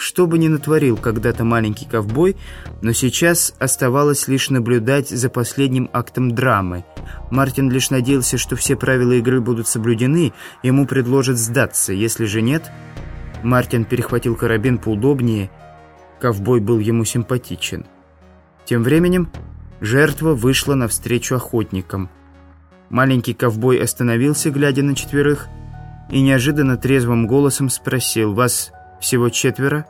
Что бы ни натворил когда-то маленький ковбой, но сейчас оставалось лишь наблюдать за последним актом драмы. Мартин лишь надеялся, что все правила игры будут соблюдены, ему предложат сдаться. Если же нет... Мартин перехватил карабин поудобнее. Ковбой был ему симпатичен. Тем временем жертва вышла навстречу охотникам. Маленький ковбой остановился, глядя на четверых, и неожиданно трезвым голосом спросил «Вас всего четверо?»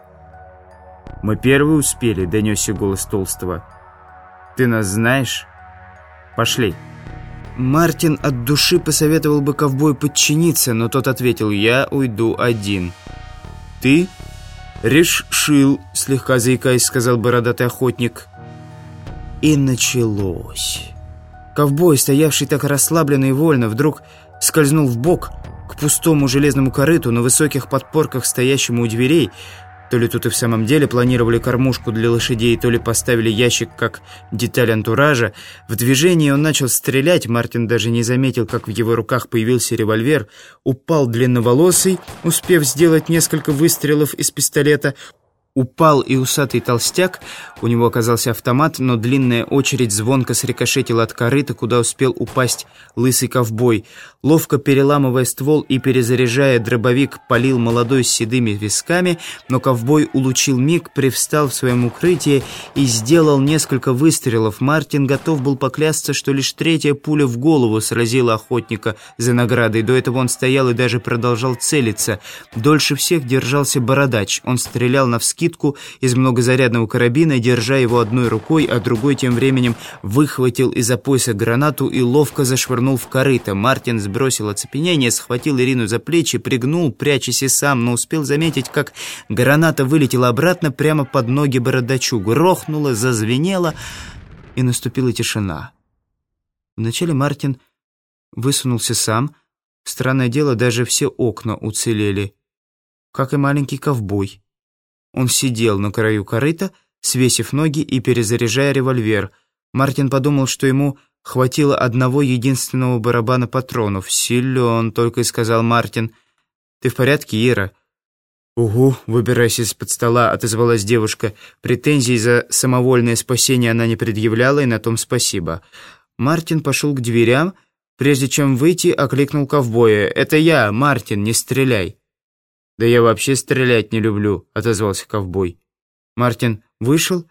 «Мы первые успели», — донесся голос Толстого. «Ты нас знаешь? Пошли». Мартин от души посоветовал бы ковбою подчиниться, но тот ответил «Я уйду один». «Ты?» «Решил», — слегка заикаясь, сказал бородатый охотник. И началось. Ковбой, стоявший так расслабленно и вольно, вдруг скользнул в бок пустому железному корыту на высоких подпорках, стоящему у дверей, то ли тут и в самом деле планировали кормушку для лошадей, то ли поставили ящик как деталь антуража. В движении он начал стрелять, Мартин даже не заметил, как в его руках появился револьвер. Упал длинноволосый, успев сделать несколько выстрелов из пистолета, Упал и усатый толстяк, у него оказался автомат, но длинная очередь звонко срикошетила от корыта, куда успел упасть лысый ковбой. Ловко переламывая ствол и перезаряжая дробовик, полил молодой с седыми висками, но ковбой улучил миг, привстал в своем укрытии и сделал несколько выстрелов. Мартин готов был поклясться, что лишь третья пуля в голову сразила охотника за наградой. До этого он стоял и даже продолжал целиться. Дольше всех держался бородач. Он стрелял навскидку скидку из многозарядного карабина, держа его одной рукой, а другой тем временем выхватил из-за пояса гранату и ловко зашвырнул в корыто. Мартин сбросил оцепенение, схватил Ирину за плечи, пригнул, прячась и сам, но успел заметить, как граната вылетела обратно прямо под ноги бородачу, грохнула, зазвенела, и наступила тишина. Вначале Мартин высунулся сам. Странное дело, даже все окна уцелели, как и маленький ковбой. Он сидел на краю корыта, свесив ноги и перезаряжая револьвер. Мартин подумал, что ему хватило одного единственного барабана патронов. «Силен», — только и сказал Мартин. «Ты в порядке, Ира?» «Угу», — выбираясь из-под стола, отозвалась девушка. Претензий за самовольное спасение она не предъявляла, и на том спасибо. Мартин пошел к дверям, прежде чем выйти, окликнул ковбоя. «Это я, Мартин, не стреляй». «Да я вообще стрелять не люблю», — отозвался ковбой. Мартин вышел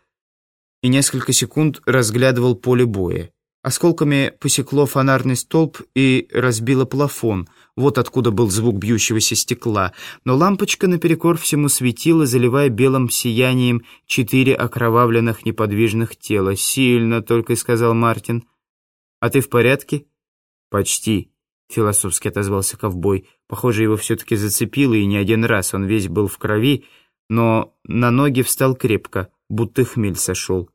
и несколько секунд разглядывал поле боя. Осколками посекло фонарный столб и разбило плафон. Вот откуда был звук бьющегося стекла. Но лампочка наперекор всему светила, заливая белым сиянием четыре окровавленных неподвижных тела. «Сильно», — только и сказал Мартин. «А ты в порядке?» «Почти», — философски отозвался ковбой. Похоже, его все-таки зацепило, и не один раз он весь был в крови, но на ноги встал крепко, будто хмель сошел.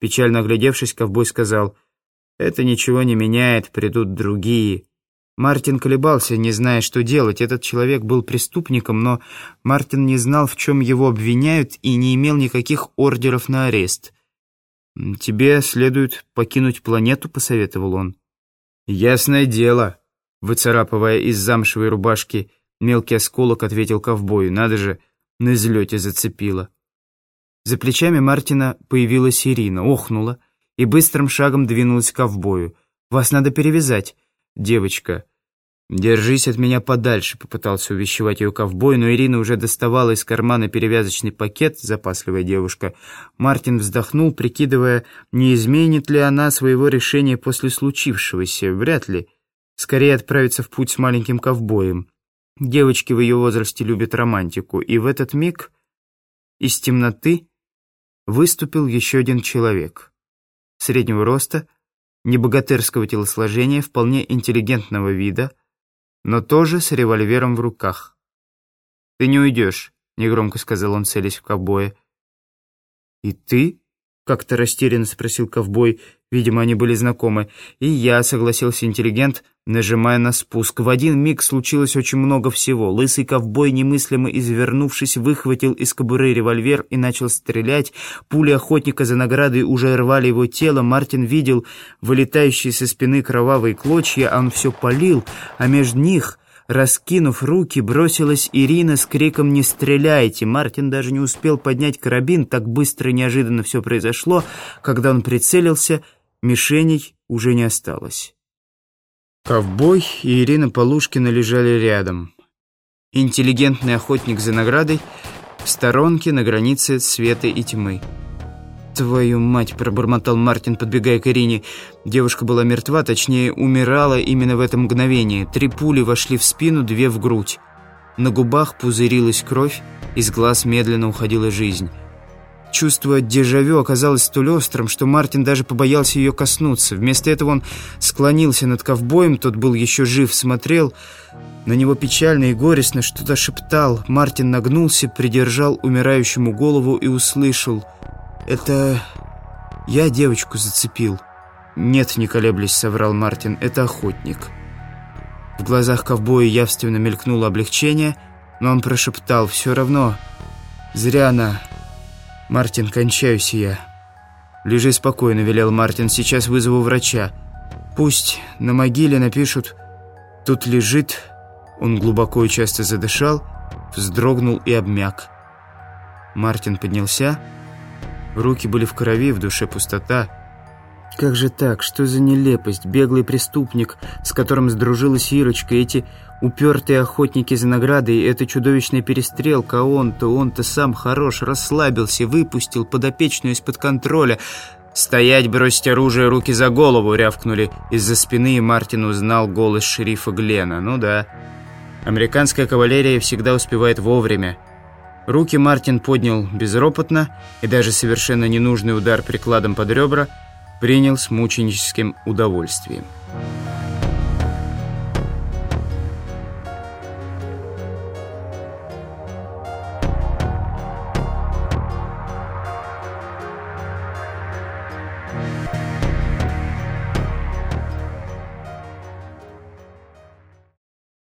Печально оглядевшись, ковбой сказал, «Это ничего не меняет, придут другие». Мартин колебался, не зная, что делать. Этот человек был преступником, но Мартин не знал, в чем его обвиняют, и не имел никаких ордеров на арест. «Тебе следует покинуть планету», — посоветовал он. «Ясное дело», Выцарапывая из замшевой рубашки мелкий осколок, ответил ковбою. Надо же, на излете зацепило. За плечами Мартина появилась Ирина, охнула и быстрым шагом двинулась к ковбою. «Вас надо перевязать, девочка». «Держись от меня подальше», — попытался увещевать ее ковбой, но Ирина уже доставала из кармана перевязочный пакет, запасливая девушка. Мартин вздохнул, прикидывая, не изменит ли она своего решения после случившегося. Вряд ли скорее отправиться в путь с маленьким ковбоем. Девочки в ее возрасте любят романтику, и в этот миг из темноты выступил еще один человек. Среднего роста, небогатырского телосложения, вполне интеллигентного вида, но тоже с револьвером в руках. «Ты не уйдешь», — негромко сказал он, целясь в ковбоя. «И ты?» — как-то растерянно спросил ковбой. Видимо, они были знакомы. «И я», — согласился интеллигент, нажимая на спуск. В один миг случилось очень много всего. Лысый ковбой, немыслимо извернувшись, выхватил из кобуры револьвер и начал стрелять. Пули охотника за наградой уже рвали его тело. Мартин видел вылетающие со спины кровавые клочья, а он все полил, а между них Раскинув руки, бросилась Ирина с криком «Не стреляйте!». Мартин даже не успел поднять карабин, так быстро и неожиданно все произошло. Когда он прицелился, мишеней уже не осталось. Ковбой и Ирина Полушкина лежали рядом. Интеллигентный охотник за наградой в сторонке на границе света и тьмы. «Твою мать!» – пробормотал Мартин, подбегая к Ирине. Девушка была мертва, точнее, умирала именно в это мгновение. Три пули вошли в спину, две в грудь. На губах пузырилась кровь, из глаз медленно уходила жизнь. Чувство дежавю оказалось столь острым, что Мартин даже побоялся ее коснуться. Вместо этого он склонился над ковбоем, тот был еще жив, смотрел. На него печально и горестно что-то шептал. Мартин нагнулся, придержал умирающему голову и услышал – «Это я девочку зацепил». «Нет, не колеблясь», — соврал Мартин, — «это охотник». В глазах ковбоя явственно мелькнуло облегчение, но он прошептал, «Все равно, зря она...» «Мартин, кончаюсь я». «Лежи спокойно», — велел Мартин, — «сейчас вызову врача. Пусть на могиле напишут «Тут лежит...» Он глубоко и часто задышал, вздрогнул и обмяк. Мартин поднялся Руки были в крови, в душе пустота. Как же так? Что за нелепость? Беглый преступник, с которым сдружилась Ирочка, эти упертые охотники за наградой, эта чудовищная перестрелка, а он-то, он-то сам хорош, расслабился, выпустил подопечную из-под контроля. «Стоять, бросить оружие, руки за голову!» — рявкнули. Из-за спины Мартин узнал голос шерифа Глена. «Ну да, американская кавалерия всегда успевает вовремя». Руки Мартин поднял безропотно и даже совершенно ненужный удар прикладом под ребра принял с мученическим удовольствием.